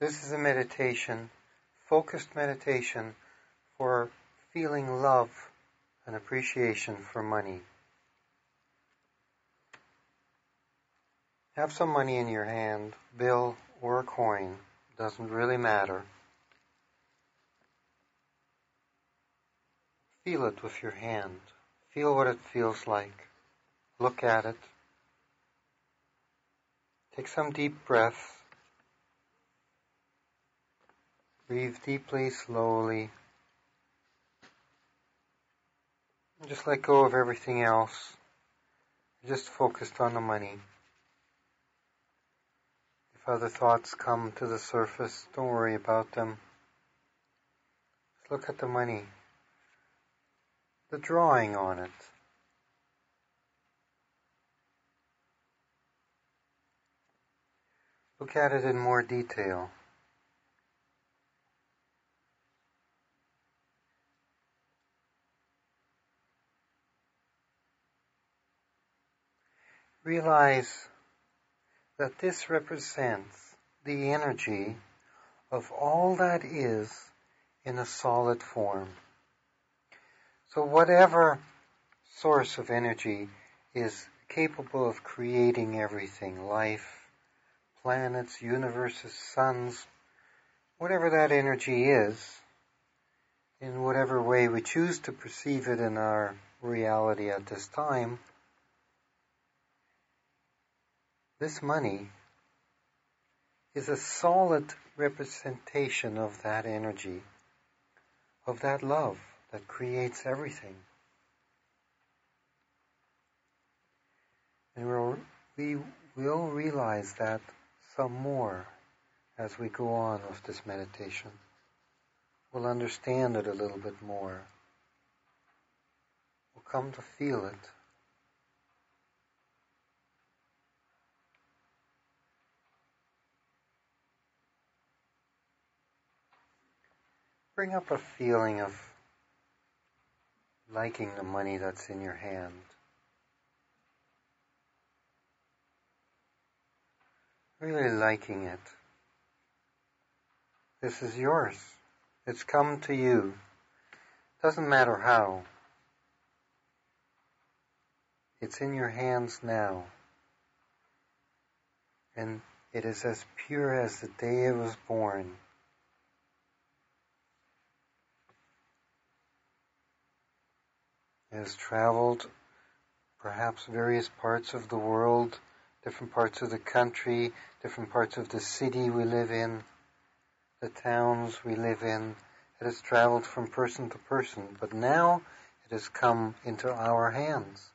This is a meditation, focused meditation for feeling love and appreciation for money. Have some money in your hand, bill or a coin, doesn't really matter. Feel it with your hand. Feel what it feels like. Look at it. Take some deep breaths. Breathe deeply, slowly. Just let go of everything else. Just focused on the money. If other thoughts come to the surface, don't worry about them. Just look at the money. The drawing on it. Look at it in more detail. Realize that this represents the energy of all that is in a solid form. So whatever source of energy is capable of creating everything, life, planets, universes, suns, whatever that energy is, in whatever way we choose to perceive it in our reality at this time, this money is a solid representation of that energy, of that love that creates everything. And we'll, we will realize that some more as we go on with this meditation. We'll understand it a little bit more. We'll come to feel it. Bring up a feeling of liking the money that's in your hand. Really liking it. This is yours. It's come to you. Doesn't matter how. It's in your hands now. And it is as pure as the day it was born. Has traveled perhaps various parts of the world, different parts of the country, different parts of the city we live in, the towns we live in. It has traveled from person to person, but now it has come into our hands.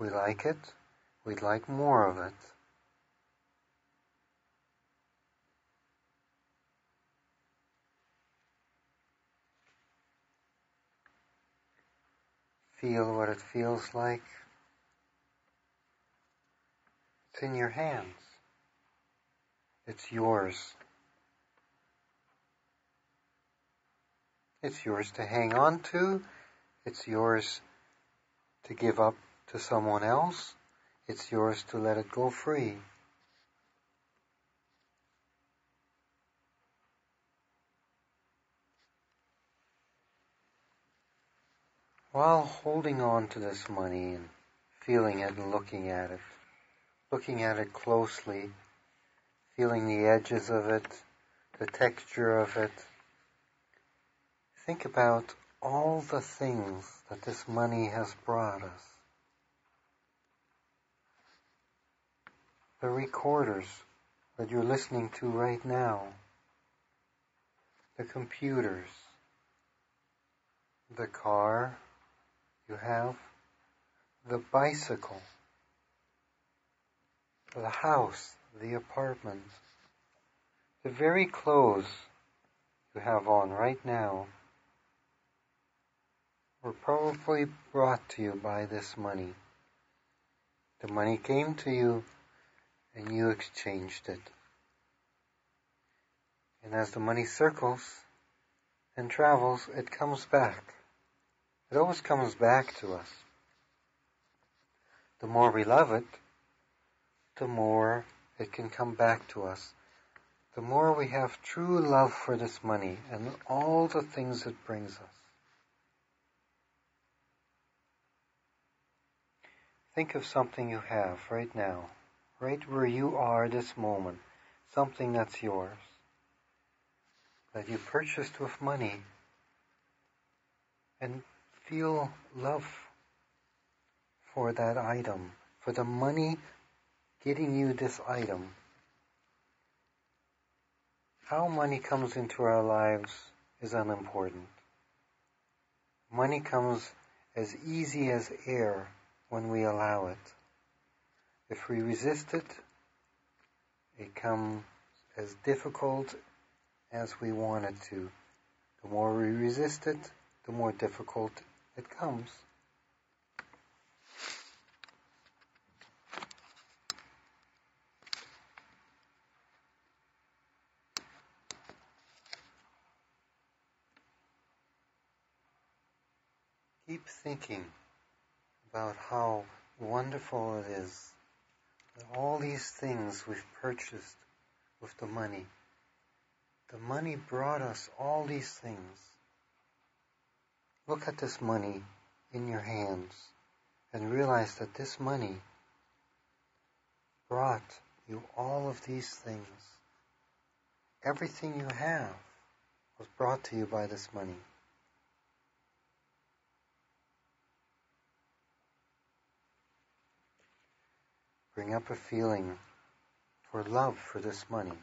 We like it. We'd like more of it. Feel what it feels like. It's in your hands. It's yours. It's yours to hang on to. It's yours to give up to someone else. It's yours to let it go free. While holding on to this money and feeling it and looking at it, looking at it closely, feeling the edges of it, the texture of it, think about all the things that this money has brought us. The recorders that you're listening to right now, the computers, the car, you have the bicycle, the house, the apartment, the very clothes you have on right now were probably brought to you by this money. The money came to you and you exchanged it. And as the money circles and travels, it comes back. It always comes back to us. The more we love it, the more it can come back to us. The more we have true love for this money and all the things it brings us. Think of something you have right now, right where you are this moment, something that's yours, that you purchased with money, and feel love for that item, for the money getting you this item. How money comes into our lives is unimportant. Money comes as easy as air when we allow it. If we resist it, it comes as difficult as we want it to. The more we resist it, the more difficult it comes. Keep thinking about how wonderful it is that all these things we've purchased with the money. The money brought us all these things. Look at this money in your hands and realize that this money brought you all of these things. Everything you have was brought to you by this money. bring up a feeling for love for this money.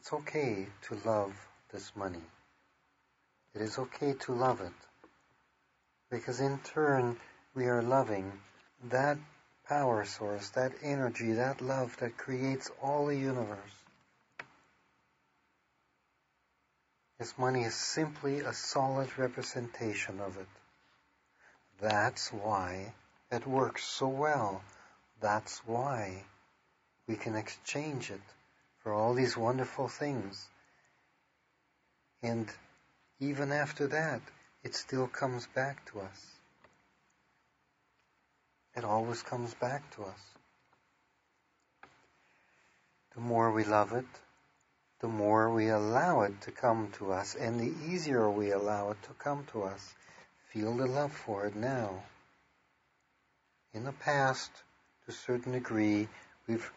It's okay to love this money. It is okay to love it. Because in turn, we are loving that power source, that energy, that love that creates all the universe. This money is simply a solid representation of it. That's why it works so well. That's why we can exchange it for all these wonderful things. And even after that, it still comes back to us. It always comes back to us. The more we love it, the more we allow it to come to us, and the easier we allow it to come to us. Feel the love for it now. In the past, to a certain degree, we've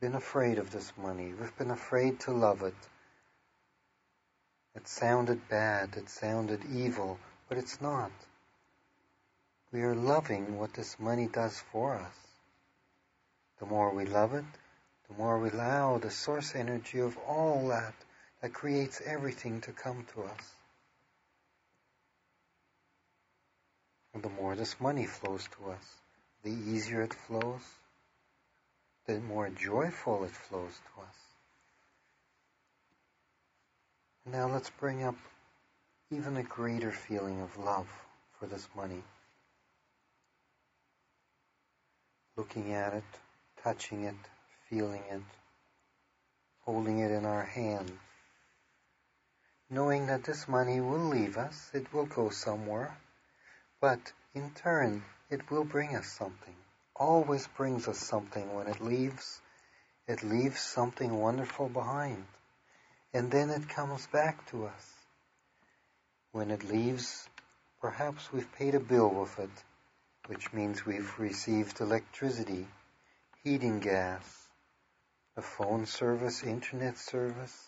been afraid of this money. We've been afraid to love it. It sounded bad, it sounded evil, but it's not. We are loving what this money does for us. The more we love it, the more we allow the source energy of all that that creates everything to come to us. And the more this money flows to us. The easier it flows, the more joyful it flows to us. Now let's bring up even a greater feeling of love for this money. Looking at it, touching it, feeling it, holding it in our hand. Knowing that this money will leave us, it will go somewhere, but in turn, it will bring us something. Always brings us something when it leaves. It leaves something wonderful behind. And then it comes back to us. When it leaves, perhaps we've paid a bill with it, which means we've received electricity, heating gas, a phone service, internet service,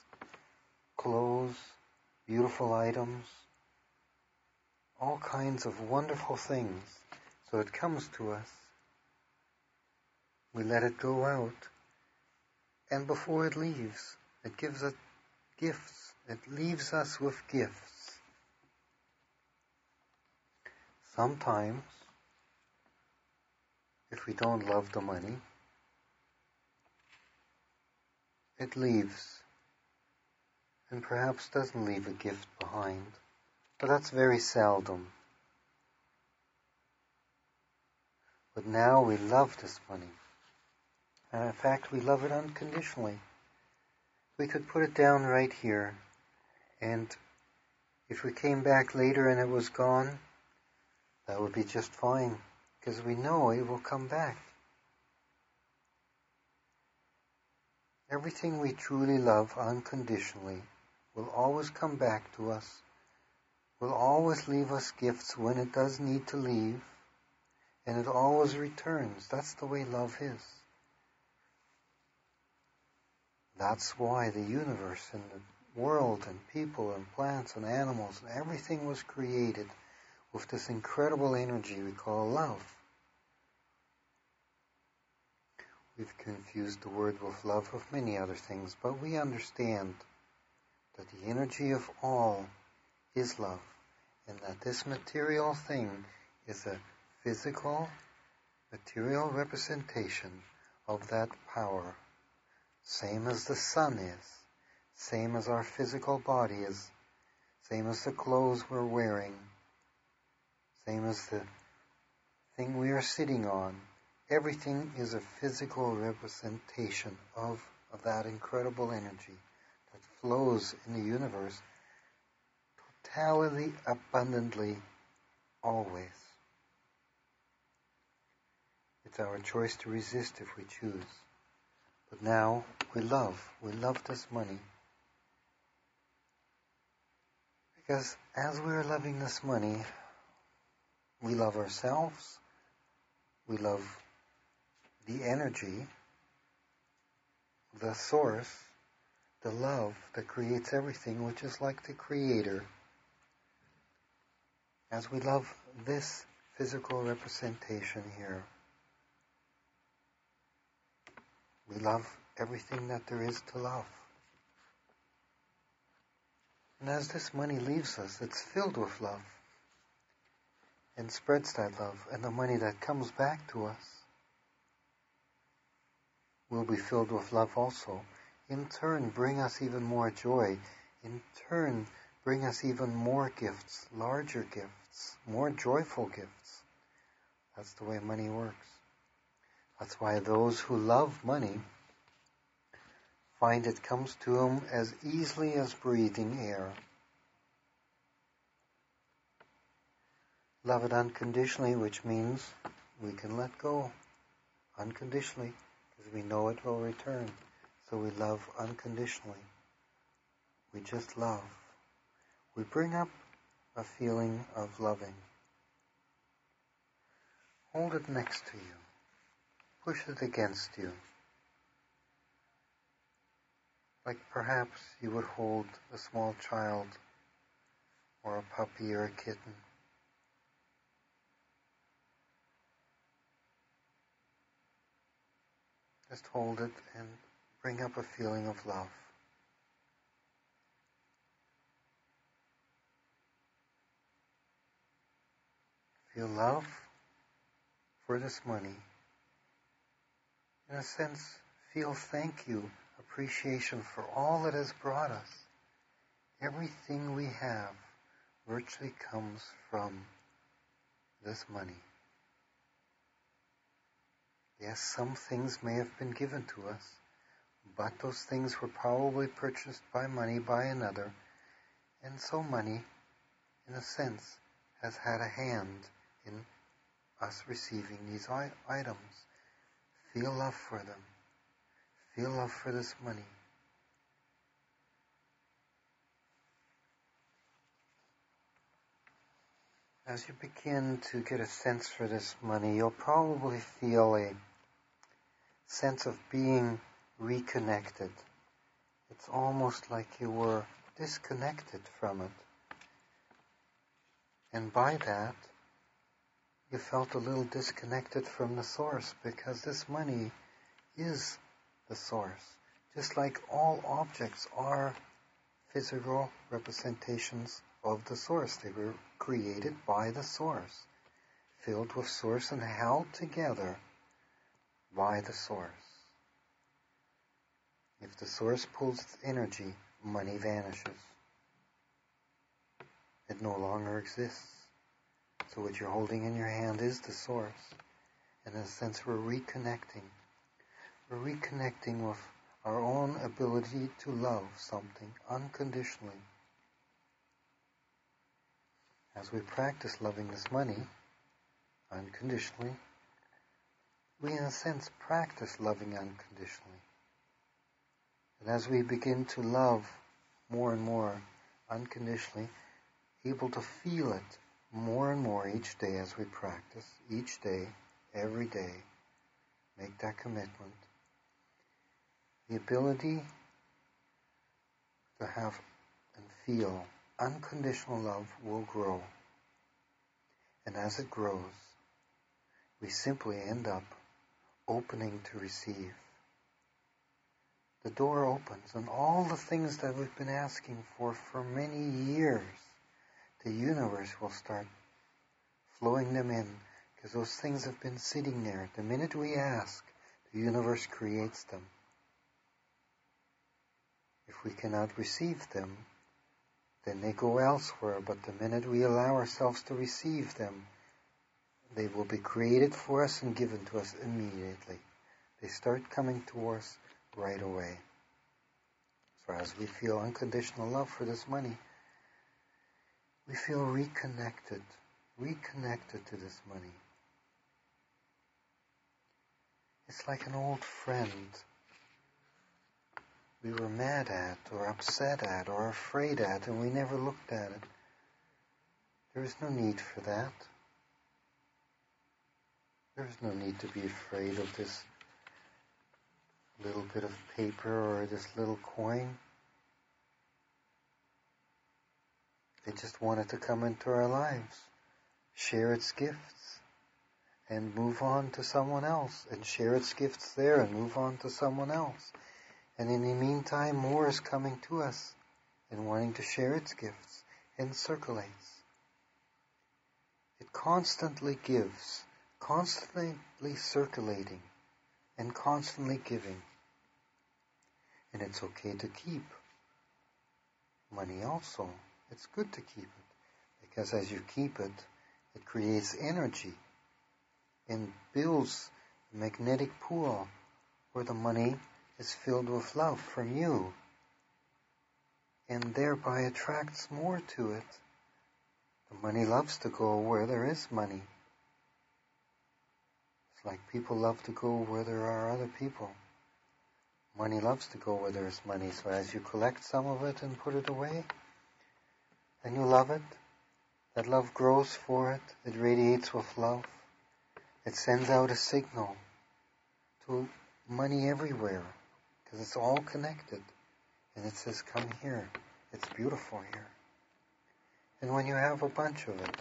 clothes, beautiful items, all kinds of wonderful things. So it comes to us. We let it go out. And before it leaves, it gives us gifts. It leaves us with gifts. Sometimes, if we don't love the money, it leaves and perhaps doesn't leave a gift behind. But that's very seldom. But now we love this money. And in fact, we love it unconditionally. We could put it down right here. And if we came back later and it was gone, that would be just fine. because we know it will come back. Everything we truly love unconditionally will always come back to us, will always leave us gifts when it does need to leave, and it always returns. That's the way love is. That's why the universe and the world and people and plants and animals and everything was created with this incredible energy we call love. We've confused the word with love with many other things, but we understand that the energy of all is love, and that this material thing is a physical, material representation of that power, same as the sun is, same as our physical body is, same as the clothes we're wearing, same as the thing we are sitting on. Everything is a physical representation of, of that incredible energy that flows in the universe totality abundantly always. It's our choice to resist if we choose. But now we love. We love this money. Because as we are loving this money, we love ourselves, we love the energy, the source, the love that creates everything, which is like the Creator. As we love this physical representation here, we love everything that there is to love. And as this money leaves us, it's filled with love and spreads that love, and the money that comes back to us will be filled with love also in turn bring us even more joy, in turn bring us even more gifts, larger gifts, more joyful gifts. That's the way money works. That's why those who love money find it comes to them as easily as breathing air. Love it unconditionally, which means we can let go unconditionally because we know it will return. So we love unconditionally. We just love. We bring up a feeling of loving. Hold it next to you. Push it against you. Like perhaps you would hold a small child or a puppy or a kitten. Just hold it and bring up a feeling of love. Feel love for this money. In a sense, feel thank you, appreciation for all it has brought us. Everything we have virtually comes from this money. Yes, some things may have been given to us, but those things were probably purchased by money by another, and so money, in a sense, has had a hand in us receiving these items. Feel love for them. Feel love for this money. As you begin to get a sense for this money, you'll probably feel a sense of being reconnected. It's almost like you were disconnected from it. And by that, you felt a little disconnected from the source because this money is the source. Just like all objects are physical representations of the source. They were created by the source, filled with source and held together by the source. If the source pulls its energy, money vanishes. It no longer exists. So what you're holding in your hand is the source. And in a sense, we're reconnecting. We're reconnecting with our own ability to love something unconditionally. As we practice loving this money unconditionally, we in a sense practice loving unconditionally. And as we begin to love more and more unconditionally, able to feel it more and more each day as we practice, each day, every day, make that commitment. The ability to have and feel unconditional love will grow. And as it grows, we simply end up opening to receive. The door opens and all the things that we've been asking for for many years, the universe will start flowing them in because those things have been sitting there. The minute we ask, the universe creates them. If we cannot receive them, then they go elsewhere. But the minute we allow ourselves to receive them, they will be created for us and given to us immediately. They start coming to us right away. So as we feel unconditional love for this money, we feel reconnected, reconnected to this money. It's like an old friend we were mad at or upset at or afraid at and we never looked at it. There is no need for that. There is no need to be afraid of this little bit of paper or this little coin. They just wanted to come into our lives, share its gifts, and move on to someone else, and share its gifts there and move on to someone else. And in the meantime, more is coming to us and wanting to share its gifts and circulates. It constantly gives, constantly circulating, and constantly giving. And it's okay to keep money also. It's good to keep it because as you keep it, it creates energy and builds a magnetic pool where the money is filled with love from you and thereby attracts more to it. The money loves to go where there is money. It's like people love to go where there are other people. Money loves to go where there is money, so as you collect some of it and put it away, and you love it, that love grows for it, it radiates with love, it sends out a signal to money everywhere because it's all connected. And it says, come here. It's beautiful here. And when you have a bunch of it,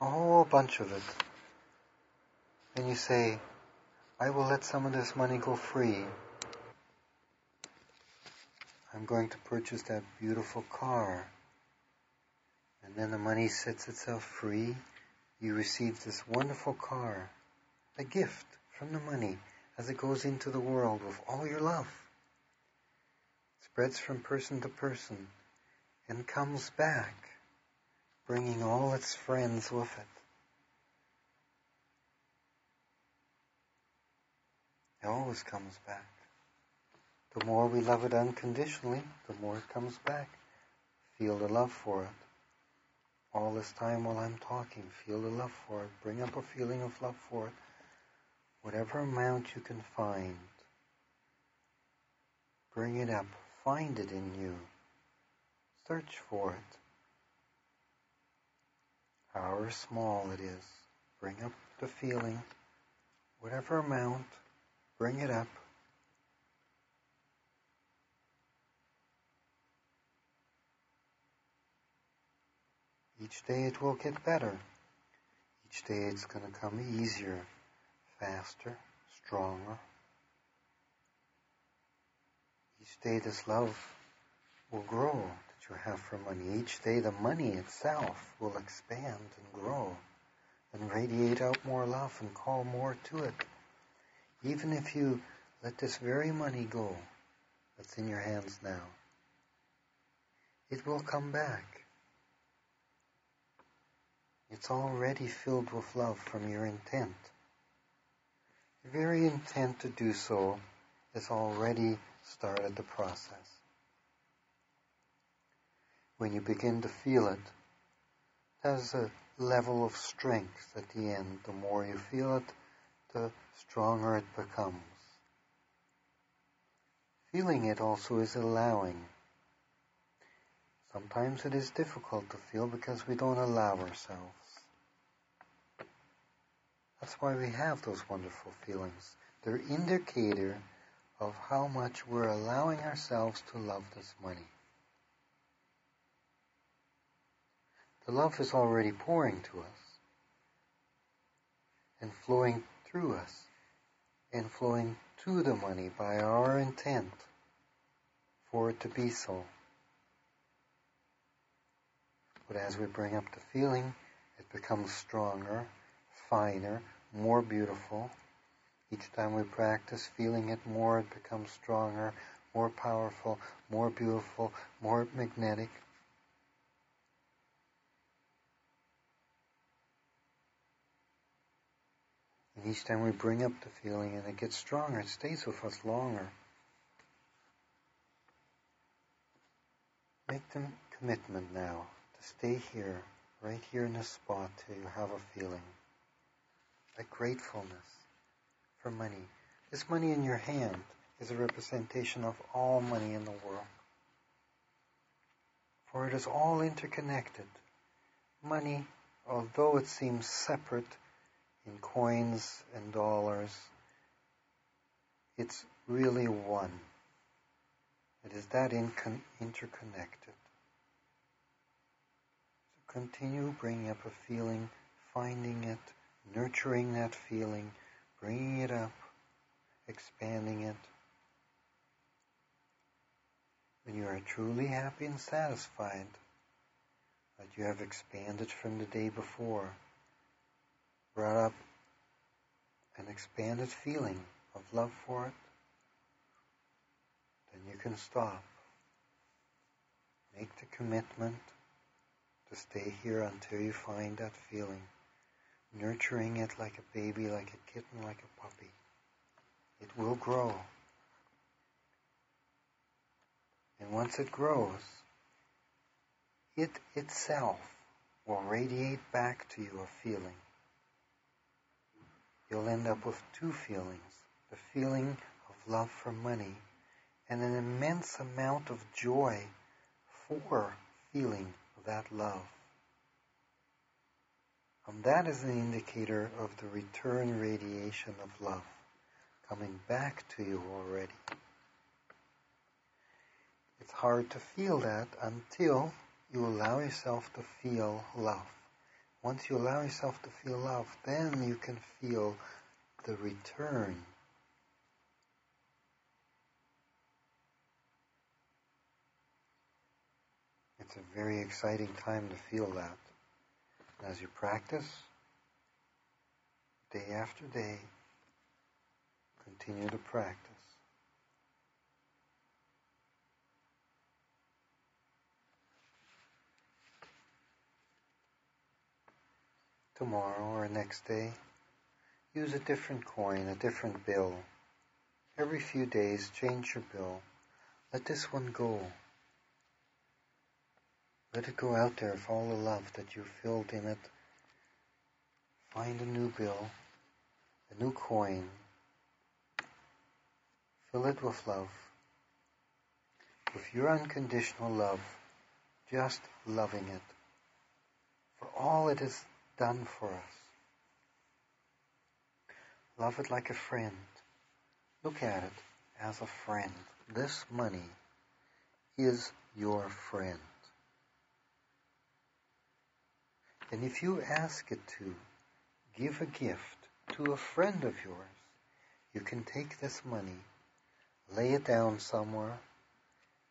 a whole bunch of it, and you say, I will let some of this money go free. I'm going to purchase that beautiful car. And then the money sets itself free. You receive this wonderful car, a gift from the money as it goes into the world with all your love. It Spreads from person to person and comes back, bringing all its friends with it. It always comes back. The more we love it unconditionally, the more it comes back. Feel the love for it. All this time while I'm talking, feel the love for it. Bring up a feeling of love for it whatever amount you can find, bring it up, find it in you, search for it. However small it is, bring up the feeling, whatever amount, bring it up. Each day it will get better. Each day it's going to come easier faster, stronger. Each day this love will grow that you have for money. Each day the money itself will expand and grow and radiate out more love and call more to it. Even if you let this very money go that's in your hands now, it will come back. It's already filled with love from your intent very intent to do so has already started the process. When you begin to feel it, has a, level of strength at the end. The more you feel it, the stronger it becomes. Feeling it also is allowing. Sometimes it is difficult to feel because we don't allow ourselves. That's why we have those wonderful feelings. They're indicator of how much we're allowing ourselves to love this money. The love is already pouring to us and flowing through us and flowing to the money by our intent for it to be so. But as we bring up the feeling, it becomes stronger, finer, more beautiful. Each time we practice feeling it more, it becomes stronger, more powerful, more beautiful, more magnetic. And each time we bring up the feeling and it gets stronger, it stays with us longer. Make the commitment now to stay here, right here in this spot till you have a feeling. A gratefulness for money. This money in your hand is a representation of all money in the world. For it is all interconnected. Money, although it seems separate, in coins and dollars, it's really one. It is that incon- interconnected. Continue bringing up a feeling, finding it, nurturing that feeling, bringing it up, expanding it. When you are truly happy and satisfied that you have expanded from the day before, brought up an expanded feeling of love for it, then you can stop. Make the commitment to stay here until you find that feeling, nurturing it like a baby, like a kitten, like a puppy. It will grow. And once it grows, it itself will radiate back to you a feeling you'll end up with two feelings the feeling of love for money and an immense amount of joy for feeling that love. And that is an indicator of the return radiation of love coming back to you already. It's hard to feel that until you allow yourself to feel love. Once you allow yourself to feel love, then you can feel the return. It's a very exciting time to feel that. As you practice, day after day, continue to practice. tomorrow or next day, use a different coin, a different bill. Every few days, change your bill. Let this one go. Let it go out there with all the love that you filled in it. Find a new bill, a new coin. Fill it with love. With your unconditional love, just loving it. For all it is done for us. Love it like a friend. Look at it as a friend. This money is your friend. And if you ask it to give a gift to a friend of yours, you can take this money, lay it down somewhere,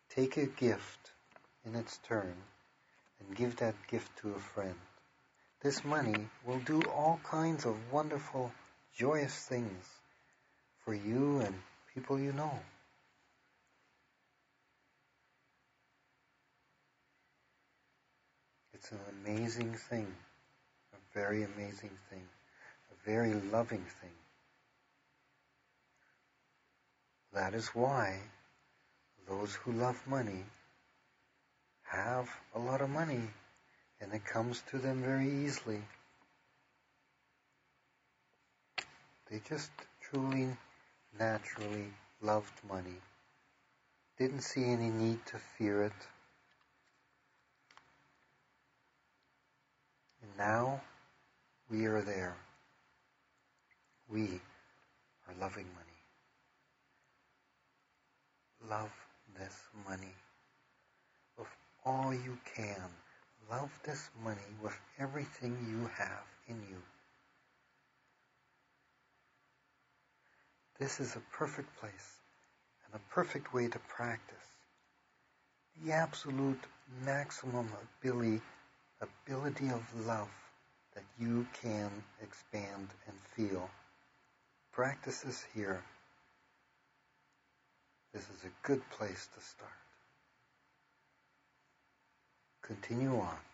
take a gift in its turn, and give that gift to a friend. This money will do all kinds of wonderful, joyous things for you and people you know. It's an amazing thing, a very amazing thing, a very loving thing. That is why those who love money have a lot of money and it comes to them very easily. They just truly, naturally loved money, didn't see any need to fear it. Now we are there. We are loving money. Love this money with all you can. Love this money with everything you have in you. This is a perfect place and a perfect way to practice the absolute maximum ability, ability of love that you can expand and feel. Practice this here. This is a good place to start. Continue on.